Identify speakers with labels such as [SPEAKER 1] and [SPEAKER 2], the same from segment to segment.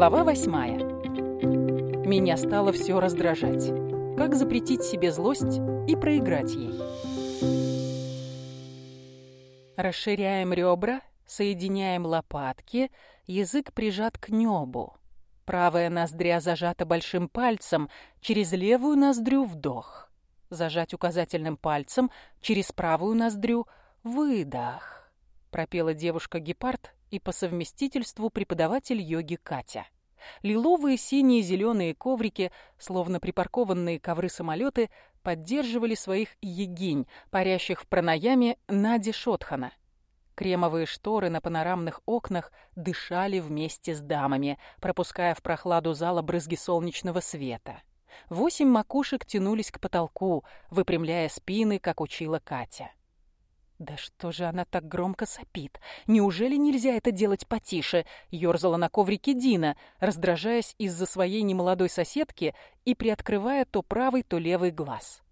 [SPEAKER 1] Глава восьмая. Меня стало все раздражать. Как запретить себе злость и проиграть ей? Расширяем ребра, соединяем лопатки, язык прижат к небу. Правая ноздря зажата большим пальцем, через левую ноздрю вдох. Зажать указательным пальцем, через правую ноздрю выдох. Пропела девушка-гепард и по совместительству преподаватель йоги Катя. Лиловые, синие, зеленые коврики, словно припаркованные ковры-самолеты, поддерживали своих егинь, парящих в пранаяме Нади Шотхана. Кремовые шторы на панорамных окнах дышали вместе с дамами, пропуская в прохладу зала брызги солнечного света. Восемь макушек тянулись к потолку, выпрямляя спины, как учила Катя. «Да что же она так громко сопит? Неужели нельзя это делать потише?» Ёрзала на коврике Дина, раздражаясь из-за своей немолодой соседки и приоткрывая то правый, то левый глаз.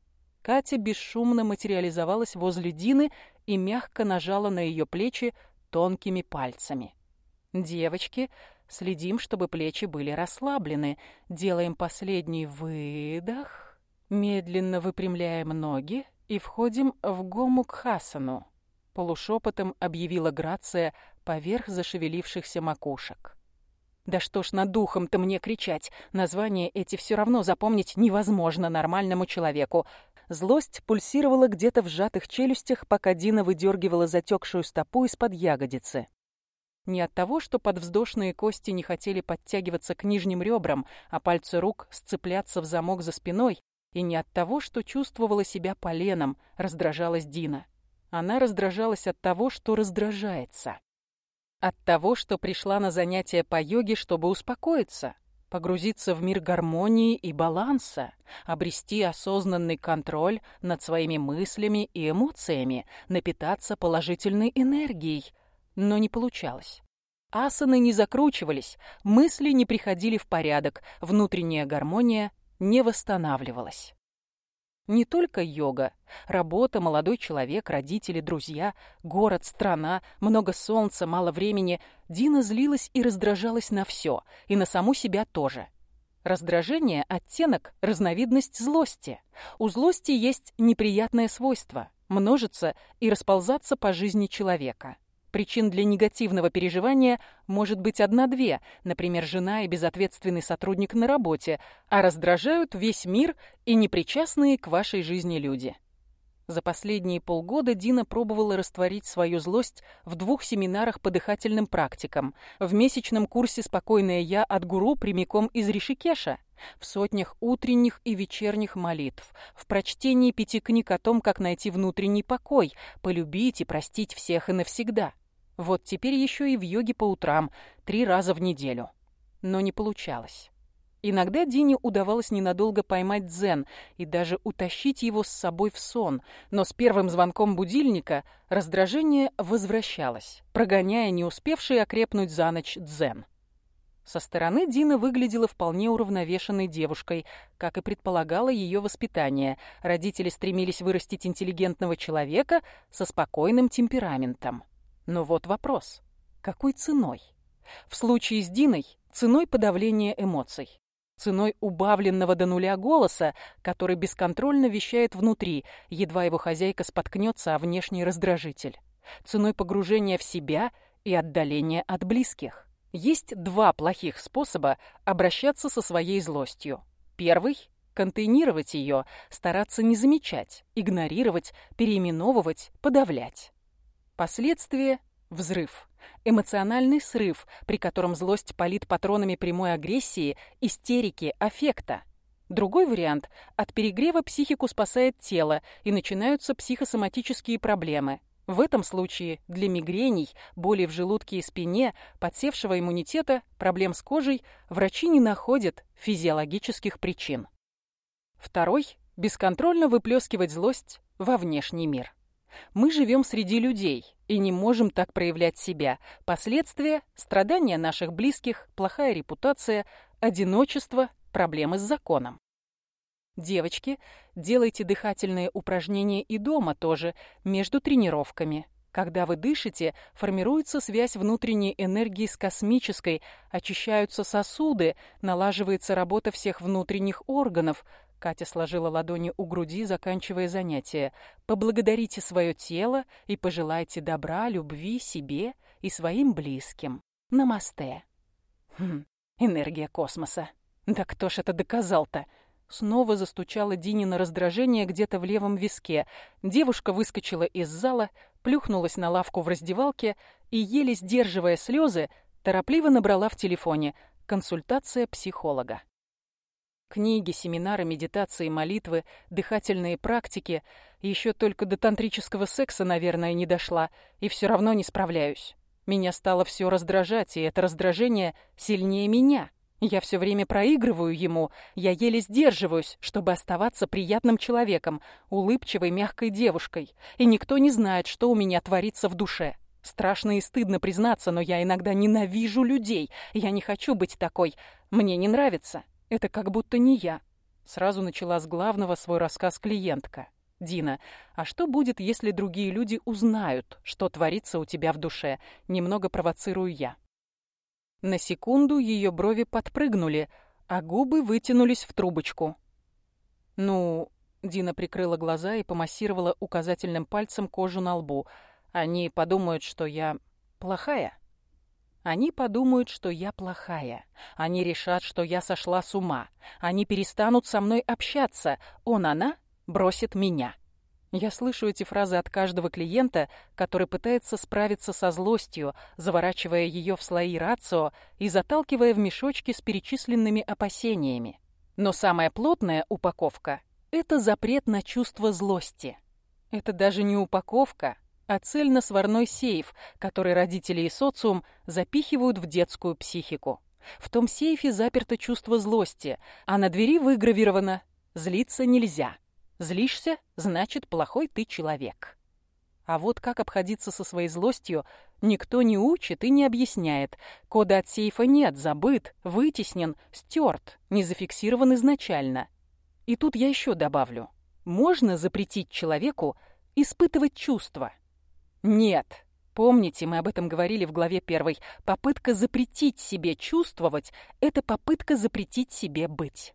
[SPEAKER 1] Катя бесшумно материализовалась возле Дины и мягко нажала на ее плечи тонкими пальцами. «Девочки, следим, чтобы плечи были расслаблены. Делаем последний выдох. Медленно выпрямляем ноги и входим в Гомукхасану», — полушепотом объявила Грация поверх зашевелившихся макушек. «Да что ж над духом-то мне кричать? Названия эти все равно запомнить невозможно нормальному человеку». Злость пульсировала где-то в сжатых челюстях, пока Дина выдергивала затекшую стопу из-под ягодицы. Не от того, что подвздошные кости не хотели подтягиваться к нижним ребрам, а пальцы рук сцепляться в замок за спиной, и не от того, что чувствовала себя поленом, раздражалась Дина. Она раздражалась от того, что раздражается. От того, что пришла на занятия по йоге, чтобы успокоиться, погрузиться в мир гармонии и баланса, обрести осознанный контроль над своими мыслями и эмоциями, напитаться положительной энергией. Но не получалось. Асаны не закручивались, мысли не приходили в порядок, внутренняя гармония не восстанавливалась. Не только йога, работа, молодой человек, родители, друзья, город, страна, много солнца, мало времени. Дина злилась и раздражалась на все, и на саму себя тоже. Раздражение – оттенок, разновидность злости. У злости есть неприятное свойство – множиться и расползаться по жизни человека – Причин для негативного переживания может быть одна-две, например, жена и безответственный сотрудник на работе, а раздражают весь мир и непричастные к вашей жизни люди. За последние полгода Дина пробовала растворить свою злость в двух семинарах по дыхательным практикам, в месячном курсе «Спокойное я» от гуру прямиком из Ришикеша, в сотнях утренних и вечерних молитв, в прочтении пяти книг о том, как найти внутренний покой, полюбить и простить всех и навсегда. Вот теперь еще и в йоге по утрам, три раза в неделю. Но не получалось. Иногда Дине удавалось ненадолго поймать дзен и даже утащить его с собой в сон, но с первым звонком будильника раздражение возвращалось, прогоняя не успевший окрепнуть за ночь дзен. Со стороны Дина выглядела вполне уравновешенной девушкой, как и предполагало ее воспитание. Родители стремились вырастить интеллигентного человека со спокойным темпераментом. Но вот вопрос. Какой ценой? В случае с Диной ценой подавления эмоций. Ценой убавленного до нуля голоса, который бесконтрольно вещает внутри, едва его хозяйка споткнется о внешний раздражитель. Ценой погружения в себя и отдаления от близких. Есть два плохих способа обращаться со своей злостью. Первый – контейнировать ее, стараться не замечать, игнорировать, переименовывать, подавлять. Последствия – взрыв. Эмоциональный срыв, при котором злость палит патронами прямой агрессии, истерики, аффекта. Другой вариант – от перегрева психику спасает тело, и начинаются психосоматические проблемы. В этом случае для мигрений, боли в желудке и спине, подсевшего иммунитета, проблем с кожей врачи не находят физиологических причин. Второй – бесконтрольно выплескивать злость во внешний мир. Мы живем среди людей и не можем так проявлять себя. Последствия – страдания наших близких, плохая репутация, одиночество, проблемы с законом. Девочки, делайте дыхательные упражнения и дома тоже, между тренировками. Когда вы дышите, формируется связь внутренней энергии с космической, очищаются сосуды, налаживается работа всех внутренних органов. Катя сложила ладони у груди, заканчивая занятие. Поблагодарите свое тело и пожелайте добра, любви себе и своим близким. Намасте. Хм, энергия космоса. Да кто ж это доказал-то? Снова застучало Динина раздражение где-то в левом виске. Девушка выскочила из зала, плюхнулась на лавку в раздевалке и, еле сдерживая слезы, торопливо набрала в телефоне «Консультация психолога». Книги, семинары, медитации, молитвы, дыхательные практики. Еще только до тантрического секса, наверное, не дошла, и все равно не справляюсь. Меня стало все раздражать, и это раздражение сильнее меня. Я все время проигрываю ему, я еле сдерживаюсь, чтобы оставаться приятным человеком, улыбчивой, мягкой девушкой. И никто не знает, что у меня творится в душе. Страшно и стыдно признаться, но я иногда ненавижу людей. Я не хочу быть такой. Мне не нравится. Это как будто не я. Сразу начала с главного свой рассказ клиентка. «Дина, а что будет, если другие люди узнают, что творится у тебя в душе?» Немного провоцирую я. На секунду ее брови подпрыгнули, а губы вытянулись в трубочку. «Ну...» — Дина прикрыла глаза и помассировала указательным пальцем кожу на лбу. «Они подумают, что я плохая?» Они подумают, что я плохая. Они решат, что я сошла с ума. Они перестанут со мной общаться. Он, она бросит меня. Я слышу эти фразы от каждого клиента, который пытается справиться со злостью, заворачивая ее в слои рацио и заталкивая в мешочки с перечисленными опасениями. Но самая плотная упаковка – это запрет на чувство злости. Это даже не упаковка, а цельно-сварной сейф, который родители и социум запихивают в детскую психику. В том сейфе заперто чувство злости, а на двери выгравировано «Злиться нельзя». Злишься, значит, плохой ты человек. А вот как обходиться со своей злостью, никто не учит и не объясняет. Кода от сейфа нет, забыт, вытеснен, стерт, не зафиксирован изначально. И тут я еще добавлю. Можно запретить человеку испытывать чувства? Нет. Помните, мы об этом говорили в главе первой. Попытка запретить себе чувствовать – это попытка запретить себе быть.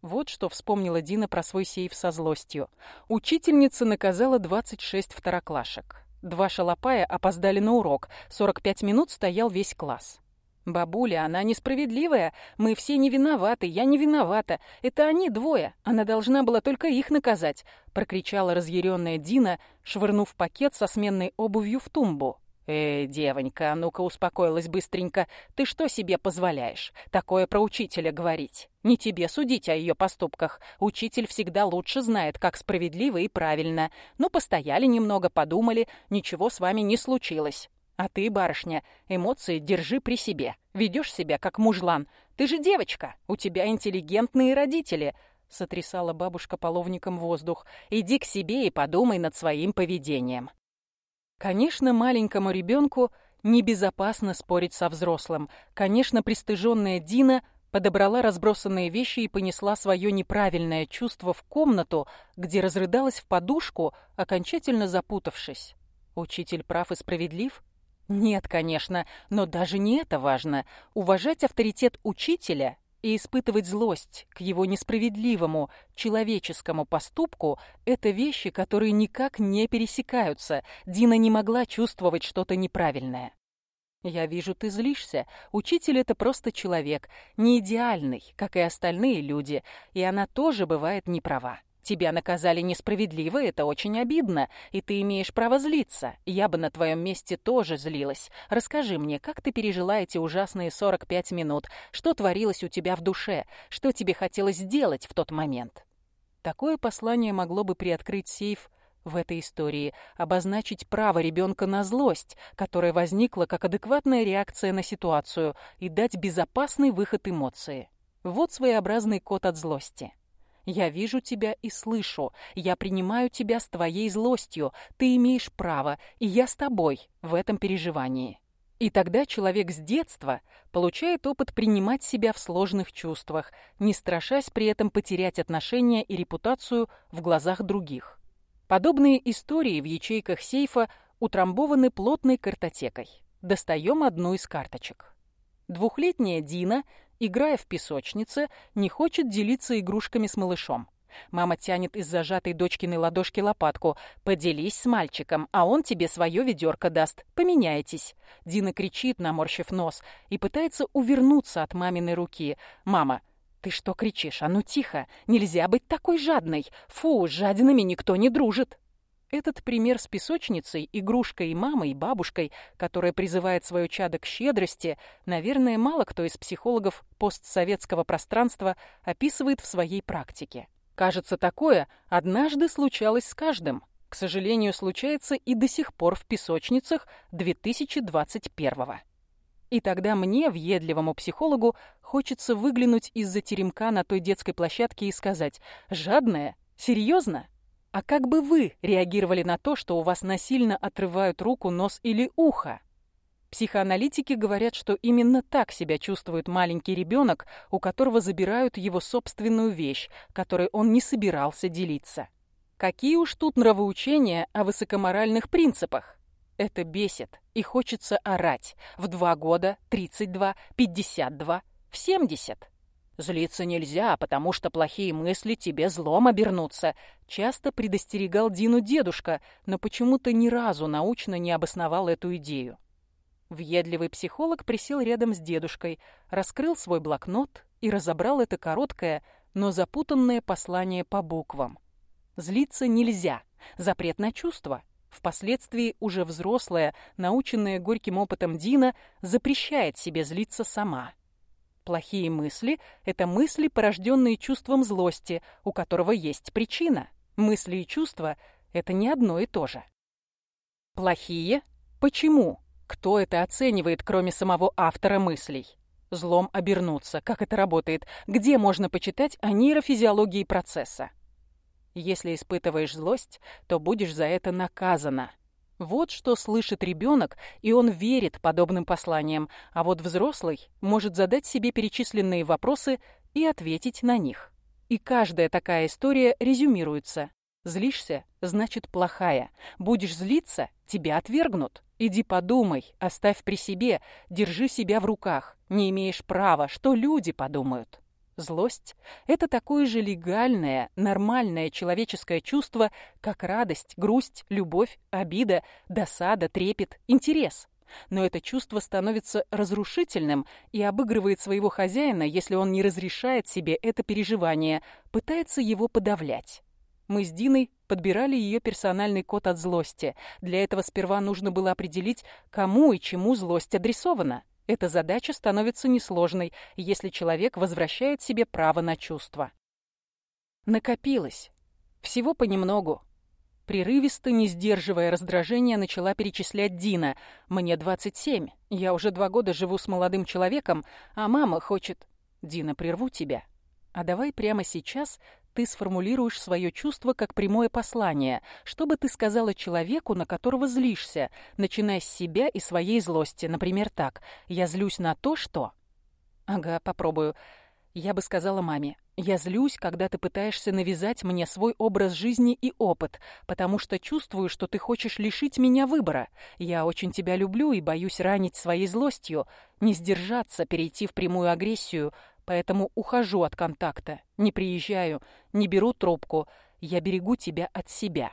[SPEAKER 1] Вот что вспомнила Дина про свой сейф со злостью. Учительница наказала 26 второклашек. Два шалопая опоздали на урок. 45 минут стоял весь класс. «Бабуля, она несправедливая. Мы все не виноваты. Я не виновата. Это они двое. Она должна была только их наказать», — прокричала разъяренная Дина, швырнув пакет со сменной обувью в тумбу. «Эй, девонька, ну-ка успокоилась быстренько. Ты что себе позволяешь? Такое про учителя говорить. Не тебе судить о ее поступках. Учитель всегда лучше знает, как справедливо и правильно. Ну, постояли немного, подумали, ничего с вами не случилось. А ты, барышня, эмоции держи при себе. Ведешь себя как мужлан. Ты же девочка, у тебя интеллигентные родители». Сотрясала бабушка половником воздух. «Иди к себе и подумай над своим поведением». Конечно, маленькому ребенку небезопасно спорить со взрослым. Конечно, пристыженная Дина подобрала разбросанные вещи и понесла свое неправильное чувство в комнату, где разрыдалась в подушку, окончательно запутавшись. Учитель прав и справедлив? Нет, конечно, но даже не это важно. Уважать авторитет учителя и испытывать злость к его несправедливому человеческому поступку – это вещи, которые никак не пересекаются. Дина не могла чувствовать что-то неправильное. «Я вижу, ты злишься. Учитель – это просто человек, не идеальный, как и остальные люди, и она тоже бывает неправа. Тебя наказали несправедливо, это очень обидно, и ты имеешь право злиться. Я бы на твоем месте тоже злилась. Расскажи мне, как ты пережила эти ужасные 45 минут? Что творилось у тебя в душе? Что тебе хотелось сделать в тот момент?» Такое послание могло бы приоткрыть сейф в этой истории, обозначить право ребенка на злость, которая возникла как адекватная реакция на ситуацию, и дать безопасный выход эмоции. Вот своеобразный код от злости. Я вижу тебя и слышу. Я принимаю тебя с твоей злостью. Ты имеешь право, и я с тобой в этом переживании. И тогда человек с детства получает опыт принимать себя в сложных чувствах, не страшась при этом потерять отношения и репутацию в глазах других. Подобные истории в ячейках сейфа утрамбованы плотной картотекой. Достаем одну из карточек. Двухлетняя Дина, играя в песочнице, не хочет делиться игрушками с малышом. Мама тянет из зажатой дочкиной ладошки лопатку. «Поделись с мальчиком, а он тебе свое ведерко даст. Поменяйтесь». Дина кричит, наморщив нос, и пытается увернуться от маминой руки. «Мама, ты что кричишь? А ну тихо! Нельзя быть такой жадной! Фу, с жадинами никто не дружит!» Этот пример с песочницей, игрушкой и мамой, бабушкой, которая призывает свое чадо к щедрости, наверное, мало кто из психологов постсоветского пространства описывает в своей практике. Кажется, такое однажды случалось с каждым. К сожалению, случается и до сих пор в песочницах 2021-го. И тогда мне, въедливому психологу, хочется выглянуть из-за теремка на той детской площадке и сказать «Жадная? Серьезно? А как бы вы реагировали на то, что у вас насильно отрывают руку, нос или ухо?» Психоаналитики говорят, что именно так себя чувствует маленький ребенок, у которого забирают его собственную вещь, которой он не собирался делиться. Какие уж тут нравоучения о высокоморальных принципах? Это бесит, и хочется орать. В два года, 32, 52, в 70. Злиться нельзя, потому что плохие мысли тебе злом обернутся. Часто предостерегал Дину дедушка, но почему-то ни разу научно не обосновал эту идею. Въедливый психолог присел рядом с дедушкой, раскрыл свой блокнот и разобрал это короткое, но запутанное послание по буквам. Злиться нельзя. Запрет на чувства. Впоследствии уже взрослая, наученная горьким опытом Дина, запрещает себе злиться сама. Плохие мысли – это мысли, порожденные чувством злости, у которого есть причина. Мысли и чувства – это не одно и то же. Плохие? Почему? Кто это оценивает, кроме самого автора мыслей? Злом обернуться. Как это работает? Где можно почитать о нейрофизиологии процесса? Если испытываешь злость, то будешь за это наказана. Вот что слышит ребенок, и он верит подобным посланиям, а вот взрослый может задать себе перечисленные вопросы и ответить на них. И каждая такая история резюмируется. Злишься – значит плохая. Будешь злиться – тебя отвергнут. Иди подумай, оставь при себе, держи себя в руках. Не имеешь права, что люди подумают. Злость – это такое же легальное, нормальное человеческое чувство, как радость, грусть, любовь, обида, досада, трепет, интерес. Но это чувство становится разрушительным и обыгрывает своего хозяина, если он не разрешает себе это переживание, пытается его подавлять. Мы с Диной подбирали ее персональный код от злости. Для этого сперва нужно было определить, кому и чему злость адресована. Эта задача становится несложной, если человек возвращает себе право на чувства. Накопилось. Всего понемногу. Прерывисто, не сдерживая раздражения, начала перечислять Дина. «Мне 27. Я уже два года живу с молодым человеком, а мама хочет...» «Дина, прерву тебя. А давай прямо сейчас ты сформулируешь свое чувство как прямое послание, что бы ты сказала человеку, на которого злишься, начиная с себя и своей злости. Например, так. «Я злюсь на то, что...» Ага, попробую. Я бы сказала маме. «Я злюсь, когда ты пытаешься навязать мне свой образ жизни и опыт, потому что чувствую, что ты хочешь лишить меня выбора. Я очень тебя люблю и боюсь ранить своей злостью, не сдержаться, перейти в прямую агрессию, поэтому ухожу от контакта, не приезжаю, не беру трубку, я берегу тебя от себя.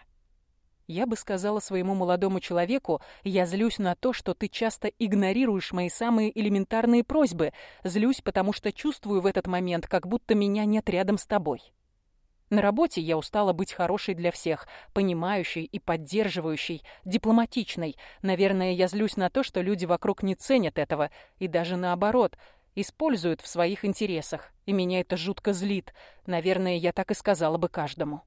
[SPEAKER 1] Я бы сказала своему молодому человеку, я злюсь на то, что ты часто игнорируешь мои самые элементарные просьбы, злюсь, потому что чувствую в этот момент, как будто меня нет рядом с тобой. На работе я устала быть хорошей для всех, понимающей и поддерживающей, дипломатичной. Наверное, я злюсь на то, что люди вокруг не ценят этого, и даже наоборот – используют в своих интересах, и меня это жутко злит. Наверное, я так и сказала бы каждому.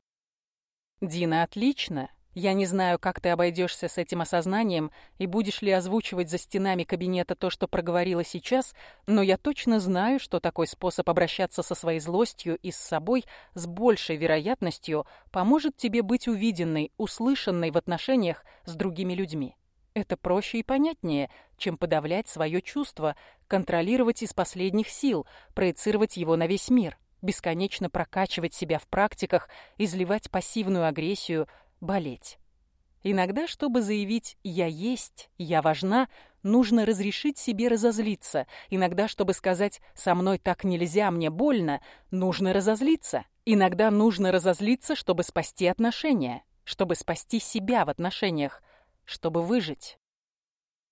[SPEAKER 1] Дина, отлично. Я не знаю, как ты обойдешься с этим осознанием и будешь ли озвучивать за стенами кабинета то, что проговорила сейчас, но я точно знаю, что такой способ обращаться со своей злостью и с собой с большей вероятностью поможет тебе быть увиденной, услышанной в отношениях с другими людьми. Это проще и понятнее, чем подавлять свое чувство, контролировать из последних сил, проецировать его на весь мир, бесконечно прокачивать себя в практиках, изливать пассивную агрессию, болеть. Иногда, чтобы заявить «я есть», «я важна», нужно разрешить себе разозлиться. Иногда, чтобы сказать «со мной так нельзя, мне больно», нужно разозлиться. Иногда нужно разозлиться, чтобы спасти отношения, чтобы спасти себя в отношениях, чтобы выжить.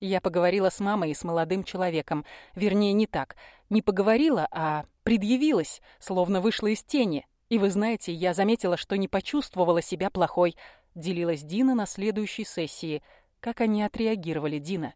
[SPEAKER 1] Я поговорила с мамой и с молодым человеком. Вернее, не так. Не поговорила, а предъявилась, словно вышла из тени. И вы знаете, я заметила, что не почувствовала себя плохой. Делилась Дина на следующей сессии. Как они отреагировали, Дина?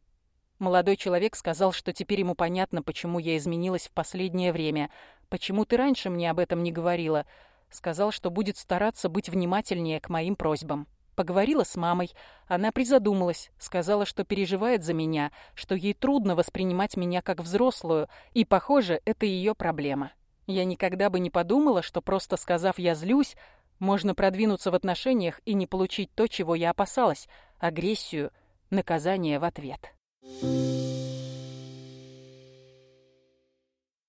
[SPEAKER 1] Молодой человек сказал, что теперь ему понятно, почему я изменилась в последнее время. Почему ты раньше мне об этом не говорила? Сказал, что будет стараться быть внимательнее к моим просьбам. Поговорила с мамой. Она призадумалась, сказала, что переживает за меня, что ей трудно воспринимать меня как взрослую, и, похоже, это ее проблема. Я никогда бы не подумала, что просто сказав «я злюсь», можно продвинуться в отношениях и не получить то, чего я опасалась — агрессию, наказание в ответ. Música